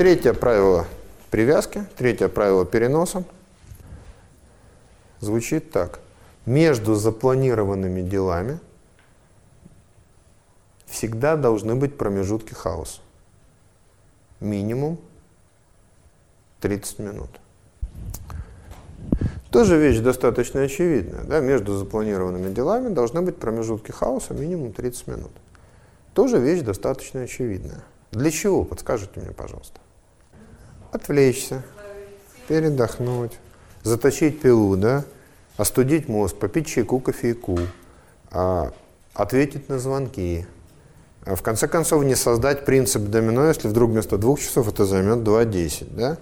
Третье правило привязки, третье правило переноса звучит так. Между запланированными делами всегда должны быть промежутки хаоса. Минимум 30 минут. Тоже вещь достаточно очевидная. Да? Между запланированными делами должны быть промежутки хаоса минимум 30 минут. Тоже вещь достаточно очевидная. Для чего? Подскажите мне, пожалуйста. Отвлечься, передохнуть, заточить пилу, да? остудить мозг, попить чайку, кофейку, а, ответить на звонки. А в конце концов, не создать принцип домино, если вдруг вместо двух часов это займет 2-10. Да?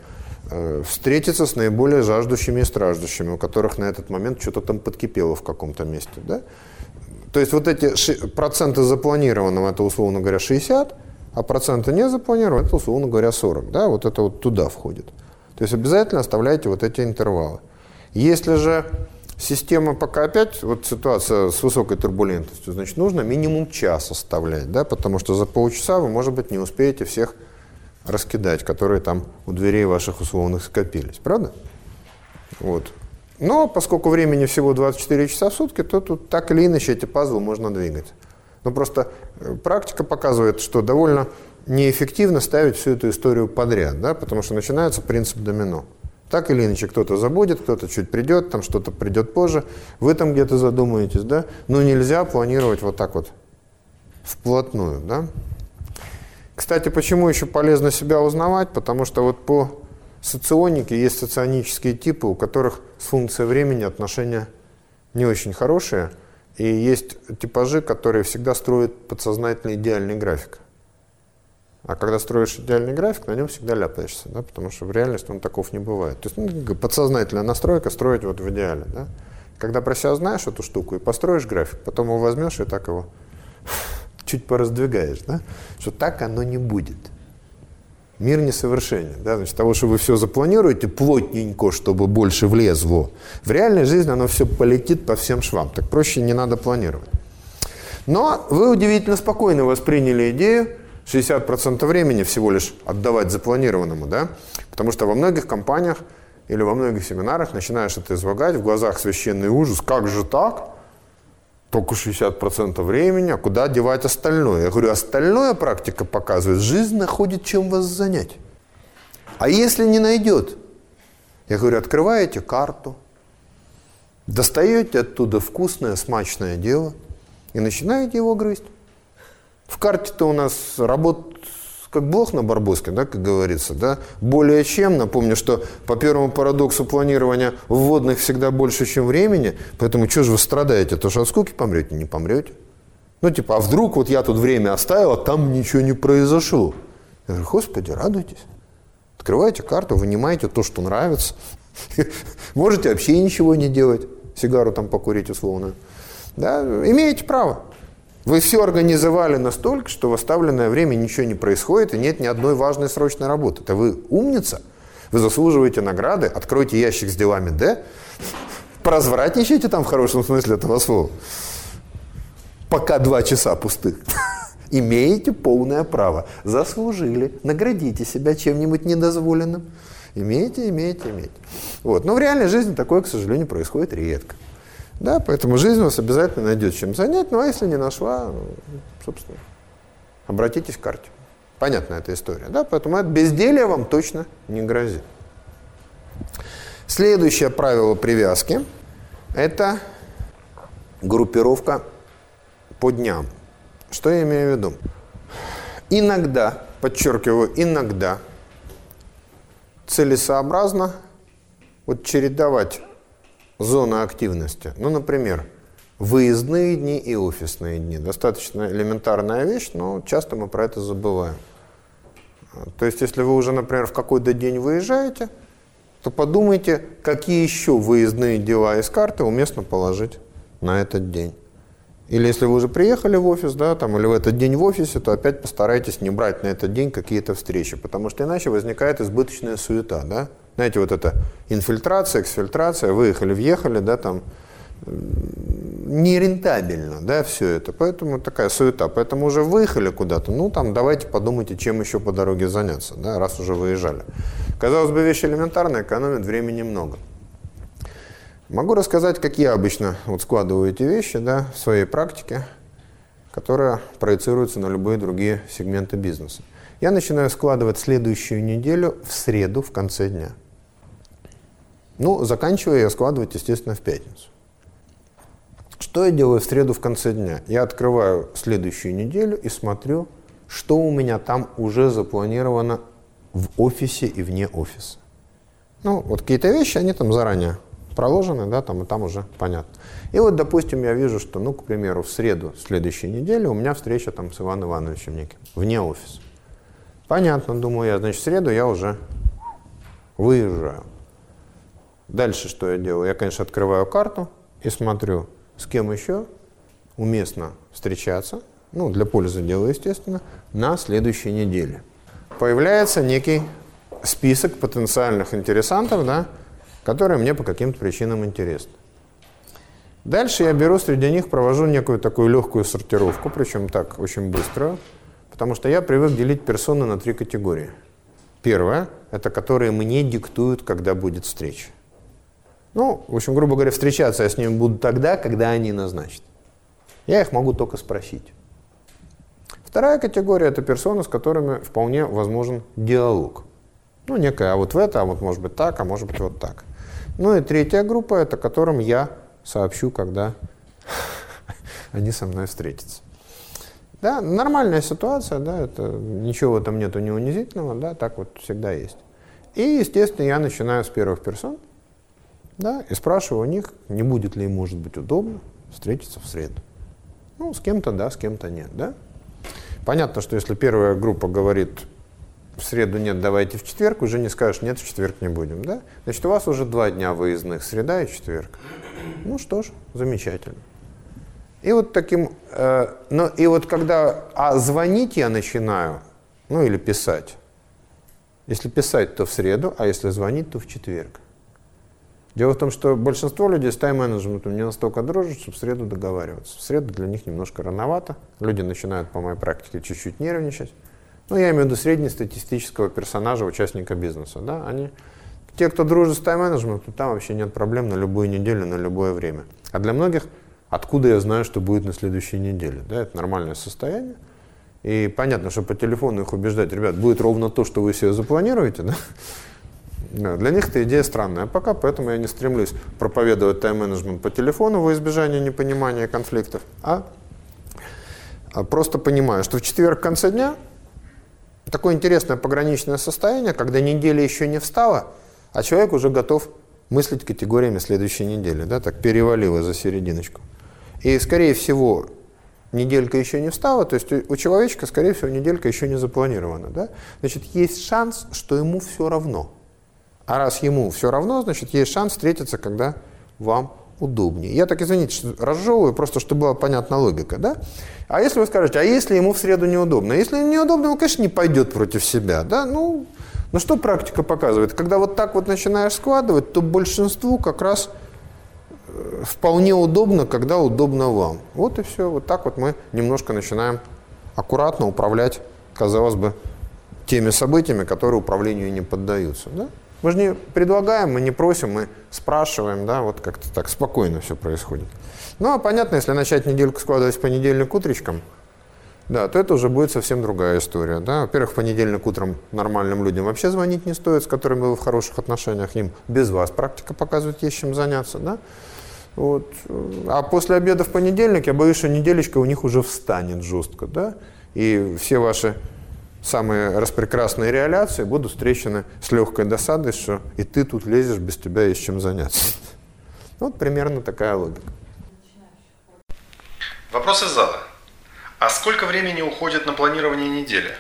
Э, встретиться с наиболее жаждущими и страждущими, у которых на этот момент что-то там подкипело в каком-то месте. Да? То есть вот эти проценты запланированного, это условно говоря 60, а проценты не запланированного, это условно говоря 40. Да? Вот это вот туда входит. То есть обязательно оставляйте вот эти интервалы. Если же система пока опять, вот ситуация с высокой турбулентностью, значит, нужно минимум час оставлять, да, потому что за полчаса вы, может быть, не успеете всех раскидать, которые там у дверей ваших условных скопились. Правда? Вот. Но поскольку времени всего 24 часа в сутки, то тут так или иначе эти пазлы можно двигать. Но просто э, практика показывает, что довольно неэффективно ставить всю эту историю подряд, да, потому что начинается принцип домино. Так или иначе, кто-то забудет, кто-то чуть придет, там что-то придет позже, вы там где-то задумаетесь, да, но нельзя планировать вот так вот вплотную, да. Кстати, почему еще полезно себя узнавать? Потому что вот по соционике есть соционические типы, у которых с функцией времени отношения не очень хорошие. И есть типажи, которые всегда строят подсознательный идеальный график. А когда строишь идеальный график, на нем всегда ляпаешься, да, потому что в реальности он таков не бывает. То есть ну, подсознательная настройка строить вот в идеале. Да. Когда про себя знаешь эту штуку и построишь график, потом его возьмешь и так его чуть пораздвигаешь, да, что так оно не будет. Мир несовершенен. Да? Значит, того, что вы все запланируете плотненько, чтобы больше влезло, в реальной жизни оно все полетит по всем швам. Так проще не надо планировать. Но вы удивительно спокойно восприняли идею 60% времени всего лишь отдавать запланированному, да? Потому что во многих компаниях или во многих семинарах начинаешь это излагать, в глазах священный ужас, как же так? Только 60% времени, а куда девать остальное? Я говорю, остальное практика показывает, жизнь находит чем вас занять. А если не найдет? Я говорю, открываете карту, достаете оттуда вкусное, смачное дело и начинаете его грызть. В карте-то у нас работ как блох на Барбоске, да, как говорится, да, более чем. Напомню, что по первому парадоксу планирования вводных всегда больше, чем времени, поэтому что же вы страдаете? То, что от скуки помрете? Не помрете. Ну, типа, а вдруг вот я тут время оставил, а там ничего не произошло? Я говорю, господи, радуйтесь. Открывайте карту, вынимаете то, что нравится. Можете вообще ничего не делать. Сигару там покурить условно. Да, имеете право. Вы все организовали настолько, что в оставленное время ничего не происходит и нет ни одной важной срочной работы. Это вы умница, вы заслуживаете награды, откройте ящик с делами Д, поразвратничайте там в хорошем смысле этого слова. Пока два часа пустых. Имеете полное право. Заслужили. Наградите себя чем-нибудь недозволенным. Имеете, имеете, имеете. Вот. Но в реальной жизни такое, к сожалению, происходит редко. Да, поэтому жизнь вас обязательно найдет чем занять, ну а если не нашла, собственно, обратитесь к карте. Понятная эта история, да, поэтому от безделия вам точно не грозит. Следующее правило привязки – это группировка по дням. Что я имею в виду? Иногда, подчеркиваю, иногда целесообразно вот чередовать зона активности. Ну, например, выездные дни и офисные дни. Достаточно элементарная вещь, но часто мы про это забываем. То есть, если вы уже, например, в какой-то день выезжаете, то подумайте, какие еще выездные дела из карты уместно положить на этот день. Или если вы уже приехали в офис, да, там, или в этот день в офисе, то опять постарайтесь не брать на этот день какие-то встречи, потому что иначе возникает избыточная суета, да. Знаете, вот это инфильтрация, эксфильтрация, выехали, въехали, да, там, нерентабельно, да, все это. Поэтому такая суета. Поэтому уже выехали куда-то, ну, там, давайте подумайте, чем еще по дороге заняться, да, раз уже выезжали. Казалось бы, вещь элементарная, экономит времени много. Могу рассказать, как я обычно вот складываю эти вещи, да, в своей практике, которая проецируется на любые другие сегменты бизнеса. Я начинаю складывать следующую неделю в среду в конце дня. Ну, заканчиваю я складывать, естественно, в пятницу. Что я делаю в среду в конце дня? Я открываю следующую неделю и смотрю, что у меня там уже запланировано в офисе и вне офиса. Ну, вот какие-то вещи, они там заранее проложены, да, там и там уже понятно. И вот, допустим, я вижу, что, ну, к примеру, в среду следующей недели у меня встреча там с Иваном Ивановичем неким, вне офиса. Понятно, думаю я, значит, в среду я уже выезжаю. Дальше что я делаю? Я, конечно, открываю карту и смотрю, с кем еще уместно встречаться, ну, для пользы дела, естественно, на следующей неделе. Появляется некий список потенциальных интересантов, да, которые мне по каким-то причинам интересны. Дальше я беру среди них, провожу некую такую легкую сортировку, причем так очень быструю, потому что я привык делить персоны на три категории. Первое – это которые мне диктуют, когда будет встреча. Ну, в общем, грубо говоря, встречаться я с ними буду тогда, когда они назначат. Я их могу только спросить. Вторая категория – это персоны, с которыми вполне возможен диалог. Ну, некая, а вот в это, а вот может быть так, а может быть вот так. Ну и третья группа – это которым я сообщу, когда они со мной встретятся. Да, нормальная ситуация, да, это, ничего в этом нету не унизительного, да, так вот всегда есть. И, естественно, я начинаю с первых персон, да, и спрашиваю у них, не будет ли им, может быть, удобно встретиться в среду. Ну, с кем-то да, с кем-то нет, да. Понятно, что если первая группа говорит, в среду нет, давайте в четверг, уже не скажешь, нет, в четверг не будем, да. Значит, у вас уже два дня выездных, среда и четверг. Ну что ж, замечательно. И вот таким, э, но и вот когда, а звонить я начинаю, ну или писать. Если писать, то в среду, а если звонить, то в четверг. Дело в том, что большинство людей с тайм-менеджментом не настолько дружат, чтобы в среду договариваться. В среду для них немножко рановато. Люди начинают, по моей практике, чуть-чуть нервничать. Ну, я имею в виду среднестатистического персонажа, участника бизнеса. Да? Они, те, кто дружит с тайм-менеджментом, там вообще нет проблем на любую неделю, на любое время. А для многих, откуда я знаю, что будет на следующей неделе? Да? Это нормальное состояние. И понятно, что по телефону их убеждать, ребят, будет ровно то, что вы себе запланируете, да? Для них эта идея странная. Пока поэтому я не стремлюсь проповедовать тайм-менеджмент по телефону во избежание непонимания конфликтов, а, а просто понимаю, что в четверг в конце дня такое интересное пограничное состояние, когда неделя еще не встала, а человек уже готов мыслить категориями следующей недели, да, так перевалило за серединочку. И, скорее всего, неделька еще не встала, то есть у человечка, скорее всего, неделька еще не запланирована. Да? Значит, есть шанс, что ему все равно – а раз ему все равно, значит, есть шанс встретиться, когда вам удобнее. Я так, извините, разжевываю, просто чтобы была понятна логика, да? А если вы скажете, а если ему в среду неудобно? Если неудобно, он, конечно, не пойдет против себя, да? Ну, ну что практика показывает? Когда вот так вот начинаешь складывать, то большинству как раз э, вполне удобно, когда удобно вам. Вот и все. Вот так вот мы немножко начинаем аккуратно управлять, казалось бы, теми событиями, которые управлению не поддаются, да? Мы же не предлагаем, мы не просим, мы спрашиваем, да, вот как-то так спокойно все происходит. Ну, а понятно, если начать недельку складывать в понедельник утречком, да, то это уже будет совсем другая история. Да? Во-первых, в понедельник утром нормальным людям вообще звонить не стоит, с которыми вы в хороших отношениях, им без вас практика показывает, есть чем заняться. Да? Вот. А после обеда в понедельник, я боюсь, что неделечка у них уже встанет жестко. Да? И все ваши самые распрекрасные реаляции будут встречены с легкой досадой, что и ты тут лезешь, без тебя есть чем заняться. Вот примерно такая логика. Вопрос из зала. А сколько времени уходит на планирование недели?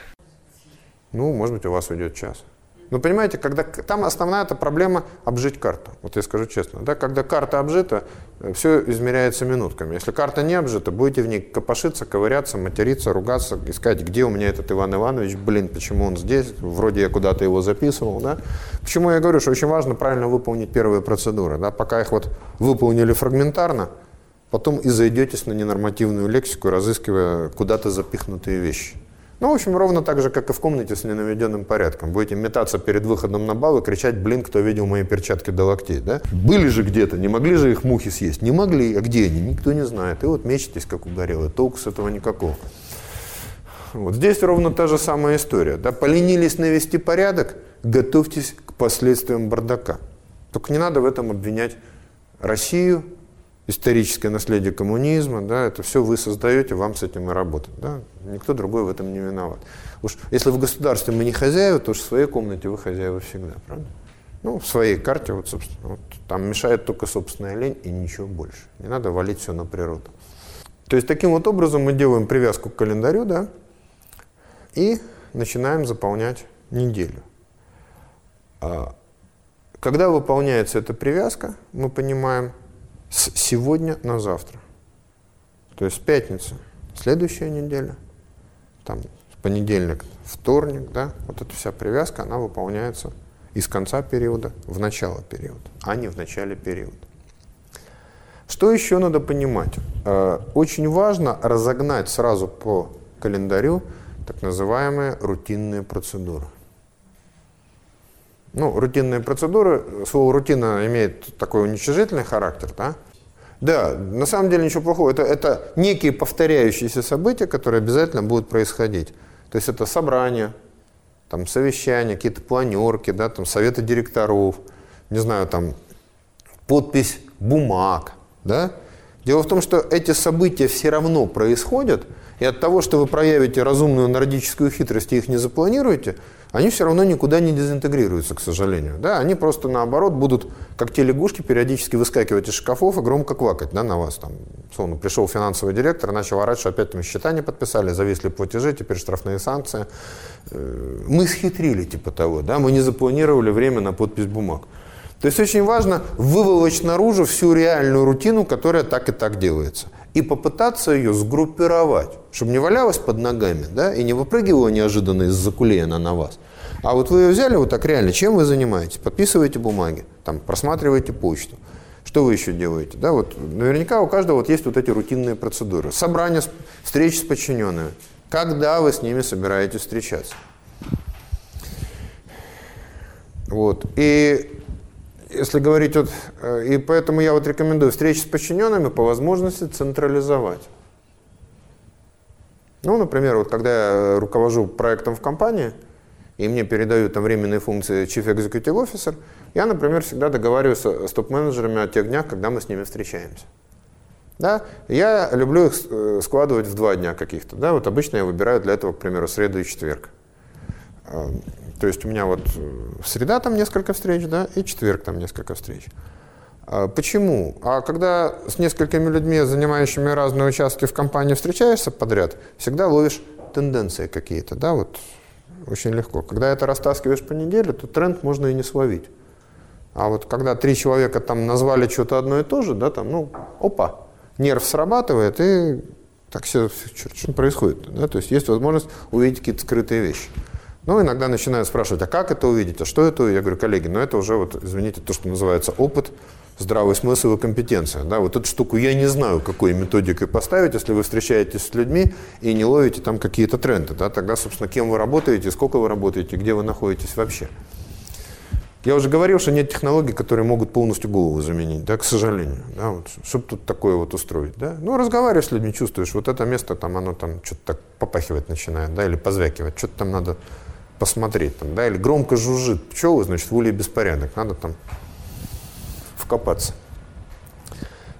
Ну, может быть, у вас уйдет час. Но понимаете, когда там основная эта проблема обжить карту. Вот я скажу честно, да, когда карта обжита, э, все измеряется минутками. Если карта не обжита, будете в ней копошиться, ковыряться, материться, ругаться, искать, где у меня этот Иван Иванович, блин, почему он здесь, вроде я куда-то его записывал, да. Почему я говорю, что очень важно правильно выполнить первые процедуры, да, пока их вот выполнили фрагментарно, потом и зайдетесь на ненормативную лексику, разыскивая куда-то запихнутые вещи. Ну, в общем, ровно так же, как и в комнате с ненаведенным порядком. Будете метаться перед выходом на бал и кричать, блин, кто видел мои перчатки до локтей, да? Были же где-то, не могли же их мухи съесть? Не могли. А где они? Никто не знает. И вот мечетесь, как угорелые. Толку с этого никакого. Вот здесь ровно та же самая история. Да? Поленились навести порядок, готовьтесь к последствиям бардака. Только не надо в этом обвинять Россию, историческое наследие коммунизма, да, это все вы создаете, вам с этим и работать. Да? Никто другой в этом не виноват. Уж если в государстве мы не хозяева, то уж в своей комнате вы хозяева всегда, правда? Ну, в своей карте, вот, собственно, вот, там мешает только собственная лень и ничего больше. Не надо валить все на природу. То есть таким вот образом мы делаем привязку к календарю, да, и начинаем заполнять неделю. А когда выполняется эта привязка, мы понимаем, с сегодня на завтра. То есть пятница, следующая неделя, там понедельник, вторник, да, вот эта вся привязка, она выполняется из конца периода в начало периода, а не в начале периода. Что еще надо понимать? Э, очень важно разогнать сразу по календарю так называемые рутинные процедуры. Ну, рутинные процедуры, слово рутина имеет такой уничижительный характер, да? Да, на самом деле ничего плохого. Это, это некие повторяющиеся события, которые обязательно будут происходить. То есть это собрания, там, совещания, какие-то планерки, да, там, советы директоров, не знаю, там, подпись бумаг, да? Дело в том, что эти события все равно происходят, и от того, что вы проявите разумную нордическую хитрость и их не запланируете, они все равно никуда не дезинтегрируются, к сожалению. Да? Они просто, наоборот, будут, как те лягушки, периодически выскакивать из шкафов и громко квакать да, на вас. Там, словно пришел финансовый директор, начал орать, что опять там счета не подписали, зависли платежи, теперь штрафные санкции. Э, мы схитрили типа того, да? мы не запланировали время на подпись бумаг. То есть очень важно выволочь наружу всю реальную рутину, которая так и так делается. И попытаться ее сгруппировать, чтобы не валялась под ногами, да, и не выпрыгивала неожиданно из-за кулей она на вас. А вот вы ее взяли вот так реально, чем вы занимаетесь? Подписываете бумаги, там, просматриваете почту. Что вы еще делаете? Да, вот наверняка у каждого вот есть вот эти рутинные процедуры. Собрание, встречи с подчиненными. Когда вы с ними собираетесь встречаться? Вот. И если говорить вот, э, и поэтому я вот рекомендую встречи с подчиненными по возможности централизовать. Ну, например, вот когда я руковожу проектом в компании, и мне передают там временные функции Chief Executive Officer, я, например, всегда договариваюсь с топ-менеджерами о тех днях, когда мы с ними встречаемся. Да? Я люблю их э, складывать в два дня каких-то. Да? Вот обычно я выбираю для этого, к примеру, среду и четверг. То есть у меня вот э, среда там несколько встреч, да, и четверг там несколько встреч. А почему? А когда с несколькими людьми, занимающими разные участки в компании, встречаешься подряд, всегда ловишь тенденции какие-то, да, вот очень легко. Когда это растаскиваешь по неделе, то тренд можно и не словить. А вот когда три человека там назвали что-то одно и то же, да, там, ну, опа, нерв срабатывает, и так все, что, что происходит, да, то есть есть возможность увидеть какие-то скрытые вещи. Ну, иногда начинают спрашивать, а как это увидеть, а что это? Я говорю, коллеги, ну это уже, вот, извините, то, что называется опыт, здравый смысл и компетенция. Да, вот эту штуку я не знаю, какой методикой поставить, если вы встречаетесь с людьми и не ловите там какие-то тренды. Да, тогда, собственно, кем вы работаете, сколько вы работаете, где вы находитесь вообще. Я уже говорил, что нет технологий, которые могут полностью голову заменить, да, к сожалению. Да, вот, чтобы тут такое вот устроить. Да? Ну, разговариваешь с людьми, чувствуешь, вот это место, там, оно там что-то так попахивать начинает, да, или позвякивать, что-то там надо посмотреть, там, да, или громко жужжит пчелы, значит, в уле беспорядок, надо там вкопаться.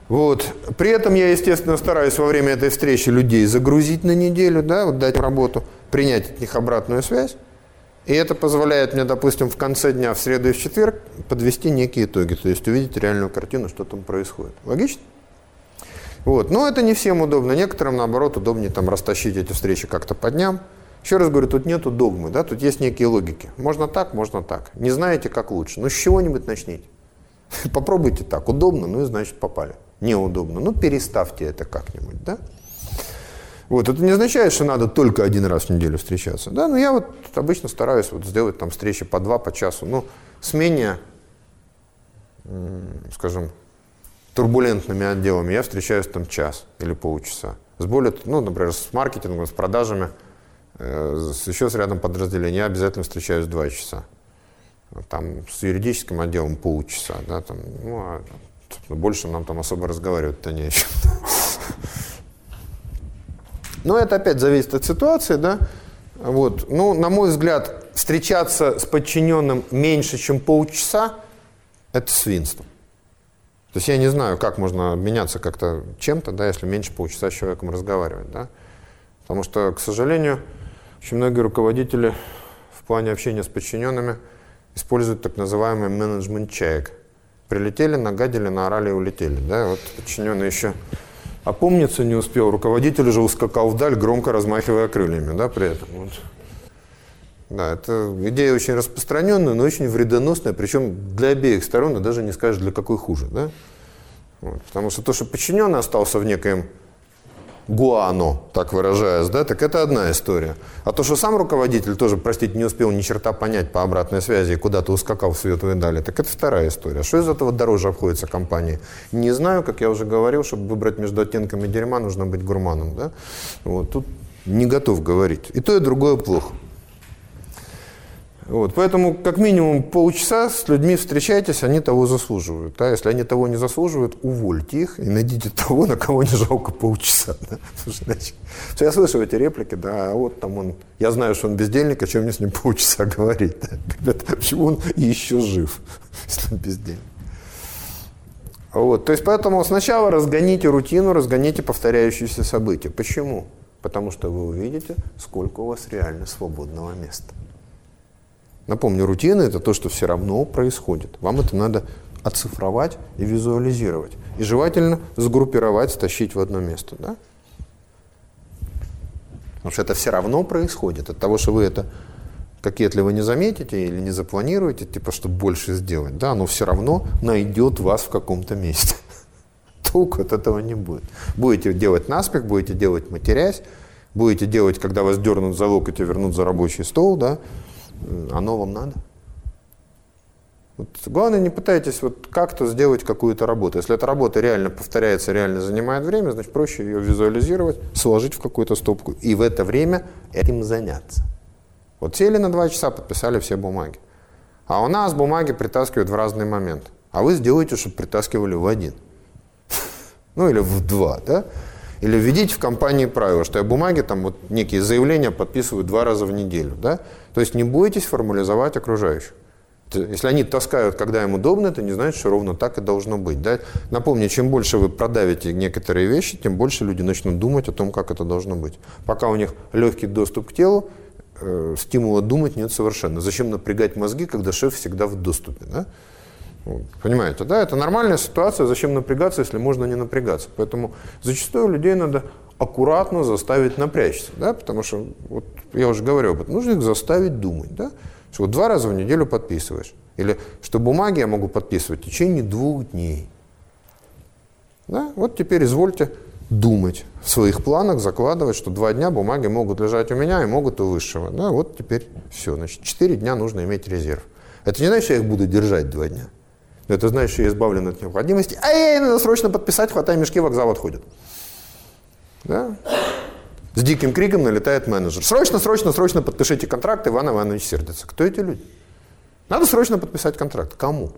Вот. При этом я, естественно, стараюсь во время этой встречи людей загрузить на неделю, да, вот дать работу, принять от них обратную связь. И это позволяет мне, допустим, в конце дня, в среду и в четверг, подвести некие итоги, то есть увидеть реальную картину, что там происходит. Логично? Вот. Но это не всем удобно. Некоторым, наоборот, удобнее там растащить эти встречи как-то по дням, еще раз говорю, тут нету догмы, да, тут есть некие логики. Можно так, можно так. Не знаете, как лучше. Ну, с чего-нибудь начните. Попробуйте так. Удобно, ну и значит попали. Неудобно. Ну, переставьте это как-нибудь, да. Вот, это не означает, что надо только один раз в неделю встречаться. Да, но я вот обычно стараюсь вот сделать там встречи по два, по часу. Ну, с менее, скажем, турбулентными отделами я встречаюсь там час или полчаса. С более, ну, например, с маркетингом, с продажами, еще с рядом подразделений я обязательно встречаюсь два часа. Там с юридическим отделом полчаса, да, там, ну, а больше нам там особо разговаривать-то не о чем. Но это опять зависит от ситуации, да. Вот. Ну, на мой взгляд, встречаться с подчиненным меньше, чем полчаса, это свинство. То есть я не знаю, как можно обменяться как-то чем-то, да, если меньше полчаса с человеком разговаривать, да. Потому что, к сожалению, очень многие руководители в плане общения с подчиненными используют так называемый менеджмент чаек. Прилетели, нагадили, наорали и улетели. Да? Вот подчиненный еще опомниться не успел, руководитель уже ускакал вдаль, громко размахивая крыльями да, при этом. Вот. Да, это идея очень распространенная, но очень вредоносная, причем для обеих сторон, и даже не скажешь, для какой хуже. Да? Вот. Потому что то, что подчиненный остался в некоем гуано, так выражаясь, да, так это одна история. А то, что сам руководитель тоже, простите, не успел ни черта понять по обратной связи и куда-то ускакал в светлые дали, так это вторая история. Что из этого дороже обходится компании? Не знаю, как я уже говорил, чтобы выбрать между оттенками дерьма, нужно быть гурманом, да. Вот, тут не готов говорить. И то, и другое плохо. Вот, поэтому как минимум полчаса с людьми встречайтесь, они того заслуживают. Да? Если они того не заслуживают, увольте их и найдите того, на кого не жалко полчаса. Да? Слушай, я слышу эти реплики, да, а вот там он, я знаю, что он бездельник, о чем мне с ним полчаса говорить. Да? Почему он еще жив, если он бездельник? Вот, то есть поэтому сначала разгоните рутину, разгоните повторяющиеся события. Почему? Потому что вы увидите, сколько у вас реально свободного места. Напомню, рутина – это то, что все равно происходит. Вам это надо оцифровать и визуализировать. И желательно сгруппировать, стащить в одно место. Да? Потому что это все равно происходит. От того, что вы это кокетливо не заметите или не запланируете, типа, чтобы больше сделать, да, оно все равно найдет вас в каком-то месте. Толку от этого не будет. Будете делать наспех, будете делать матерясь, будете делать, когда вас дернут за локоть и вернут за рабочий стол, да, оно вам надо? Вот главное, не пытайтесь вот как-то сделать какую-то работу. Если эта работа реально повторяется, реально занимает время, значит проще ее визуализировать, сложить в какую-то стопку и в это время этим заняться. Вот сели на два часа, подписали все бумаги. А у нас бумаги притаскивают в разный момент. А вы сделаете, чтобы притаскивали в один. Ну или в два, да? Или введите в компании правило, что я бумаги, там вот некие заявления подписываю два раза в неделю. Да? То есть не бойтесь формализовать окружающих. Если они таскают, когда им удобно, это не значит, что ровно так и должно быть. Да? Напомню, чем больше вы продавите некоторые вещи, тем больше люди начнут думать о том, как это должно быть. Пока у них легкий доступ к телу, э, стимула думать нет совершенно. Зачем напрягать мозги, когда шеф всегда в доступе? Да? Понимаете, да? Это нормальная ситуация, зачем напрягаться, если можно не напрягаться. Поэтому зачастую людей надо аккуратно заставить напрячься, да? Потому что, вот я уже говорил об этом, нужно их заставить думать, да? Что вот два раза в неделю подписываешь. Или что бумаги я могу подписывать в течение двух дней. Да? Вот теперь извольте думать в своих планах, закладывать, что два дня бумаги могут лежать у меня и могут у высшего. Да? Вот теперь все. Значит, четыре дня нужно иметь резерв. Это не значит, что я их буду держать два дня. Это значит, что я избавлен от необходимости. А ей надо срочно подписать, хватай мешки, вокзал отходит. Да? С диким криком налетает менеджер. Срочно, срочно, срочно подпишите контракт, Иван Иванович сердится. Кто эти люди? Надо срочно подписать контракт. Кому?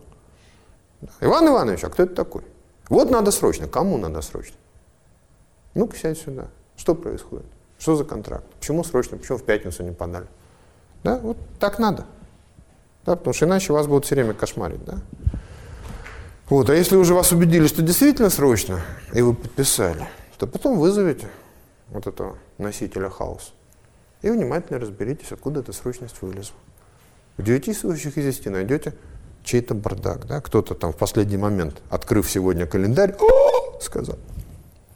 Иван Иванович, а кто это такой? Вот надо срочно. Кому надо срочно? Ну-ка, сядь сюда. Что происходит? Что за контракт? Почему срочно? Почему в пятницу не подали? Да, вот так надо. Да, потому что иначе вас будут все время кошмарить. Да? Вот, а если уже вас убедили, что действительно срочно, и вы подписали, то потом вызовите вот этого носителя хаоса и внимательно разберитесь, откуда эта срочность вылезла. В девяти случаях из десяти найдете чей-то бардак, да, кто-то там в последний момент, открыв сегодня календарь, сказал,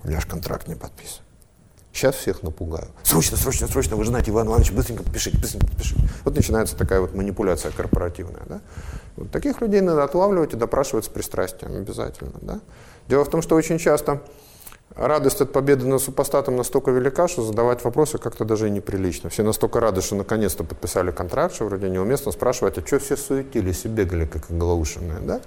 у меня же контракт не подписан. Сейчас всех напугаю. Срочно, срочно, срочно, вы же знаете, Иван Иванович, быстренько подпишите, быстренько подпишите. Вот начинается такая вот манипуляция корпоративная. Да? Вот таких людей надо отлавливать и допрашивать с пристрастием обязательно. Да? Дело в том, что очень часто радость от победы над супостатом настолько велика, что задавать вопросы как-то даже и неприлично. Все настолько рады, что наконец-то подписали контракт, что вроде неуместно спрашивать, а что все суетились и бегали, как оглаушенные. Да?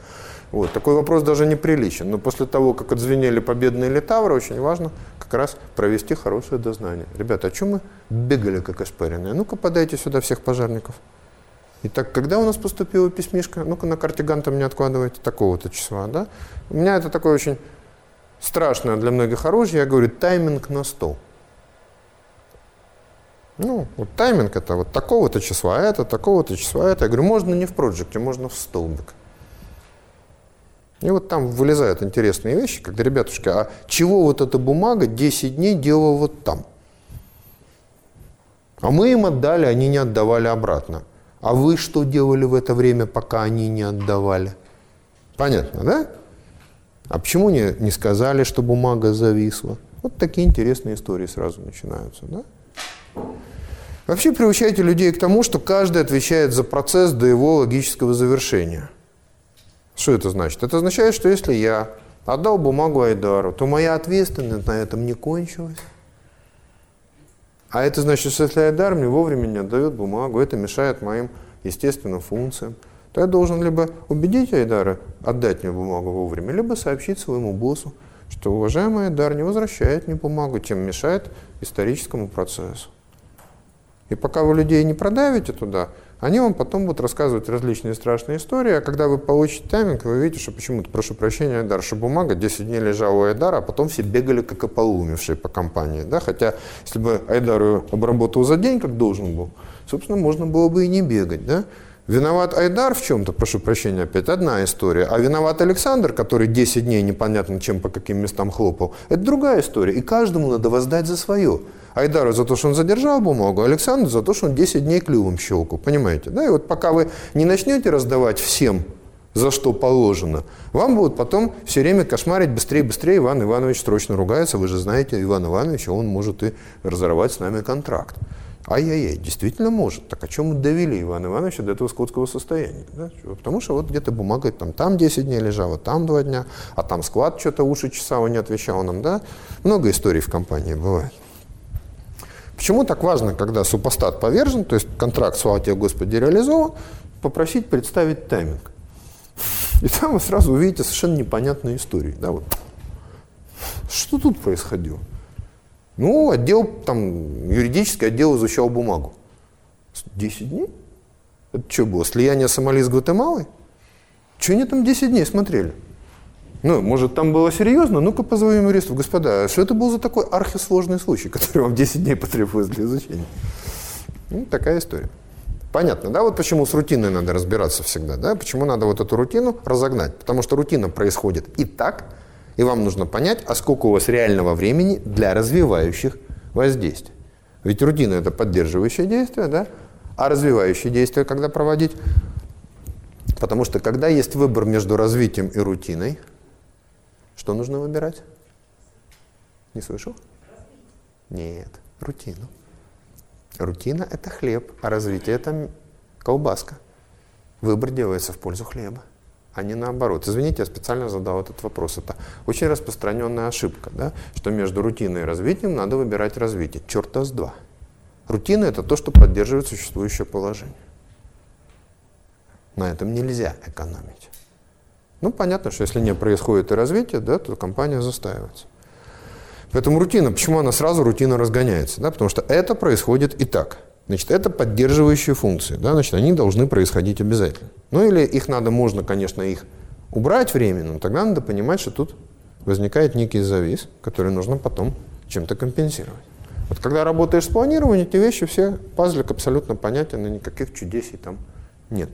Вот. Такой вопрос даже неприличен. Но после того, как отзвенели победные литавры, очень важно как раз провести хорошее дознание. Ребята, о чем мы бегали как ошпаренные? Ну-ка, подайте сюда всех пожарников. Итак, когда у нас поступила письмишка? Ну-ка на карте Ганта мне откладывайте такого-то числа. Да? У меня это такое очень страшное для многих оружие. Я говорю, тайминг на стол. Ну, вот тайминг это вот такого-то числа, это, такого-то числа, это. Я говорю, можно не в проекте, можно в столбик. И вот там вылезают интересные вещи, когда, ребятушки, а чего вот эта бумага 10 дней делала вот там? А мы им отдали, они не отдавали обратно. А вы что делали в это время, пока они не отдавали? Понятно, да? А почему не, не сказали, что бумага зависла? Вот такие интересные истории сразу начинаются, да? Вообще приучайте людей к тому, что каждый отвечает за процесс до его логического завершения. Что это значит? Это означает, что если я отдал бумагу Айдару, то моя ответственность на этом не кончилась. А это значит, что если Айдар мне вовремя не отдает бумагу, это мешает моим естественным функциям, то я должен либо убедить Айдара отдать мне бумагу вовремя, либо сообщить своему боссу, что уважаемый Айдар не возвращает мне бумагу, тем мешает историческому процессу. И пока вы людей не продавите туда, они вам потом будут рассказывать различные страшные истории, а когда вы получите тайминг, вы видите, что почему-то, прошу прощения, Айдар, что бумага 10 дней лежала у Айдара, а потом все бегали как ополумевшие по компании. Да? Хотя, если бы Айдар ее обработал за день, как должен был, собственно, можно было бы и не бегать. Да? Виноват Айдар в чем-то, прошу прощения, опять одна история. А виноват Александр, который 10 дней непонятно чем, по каким местам хлопал, это другая история. И каждому надо воздать за свое. Айдару за то, что он задержал бумагу, Александру за то, что он 10 дней клювом щелкал. Понимаете? Да? И вот пока вы не начнете раздавать всем за что положено, вам будут потом все время кошмарить быстрее, быстрее. Иван Иванович срочно ругается. Вы же знаете Иван Иванович, он может и разорвать с нами контракт. Ай-яй-яй, действительно может. Так о чем мы довели Ивана Ивановича до этого скотского состояния? Да? Потому что вот где-то бумага там, там 10 дней лежала, там 2 дня, а там склад что-то уши чесал, не отвечал нам. Да? Много историй в компании бывает. Почему так важно, когда супостат повержен, то есть контракт, слава тебе Господи, реализован, попросить представить тайминг? И там вы сразу увидите совершенно непонятные истории. Да, вот. Что тут происходило? Ну, отдел, там, юридический отдел изучал бумагу. 10 дней? Это что было, слияние Сомали с Гватемалой? Что они там 10 дней смотрели? Ну, может, там было серьезно? Ну-ка позовем юристов. Господа, что это был за такой архисложный случай, который вам 10 дней потребовалось для изучения? Ну, такая история. Понятно, да? Вот почему с рутиной надо разбираться всегда, да? Почему надо вот эту рутину разогнать? Потому что рутина происходит и так, и вам нужно понять, а сколько у вас реального времени для развивающих воздействий. Ведь рутина – это поддерживающее действие, да? А развивающие действия когда проводить? Потому что когда есть выбор между развитием и рутиной – что нужно выбирать? Не слышал? Нет, рутину. Рутина – это хлеб, а развитие – это колбаска. Выбор делается в пользу хлеба, а не наоборот. Извините, я специально задал этот вопрос. Это очень распространенная ошибка, да? что между рутиной и развитием надо выбирать развитие. Черта с два. Рутина – это то, что поддерживает существующее положение. На этом нельзя экономить. Ну, понятно, что если не происходит и развитие, да, то компания застаивается. Поэтому рутина, почему она сразу рутина разгоняется? Да? Потому что это происходит и так. Значит, это поддерживающие функции. Да? Значит, они должны происходить обязательно. Ну или их надо, можно, конечно, их убрать временно, но тогда надо понимать, что тут возникает некий завис, который нужно потом чем-то компенсировать. Вот когда работаешь с планированием, эти вещи все, пазлик абсолютно понятен, и никаких чудесей там нет.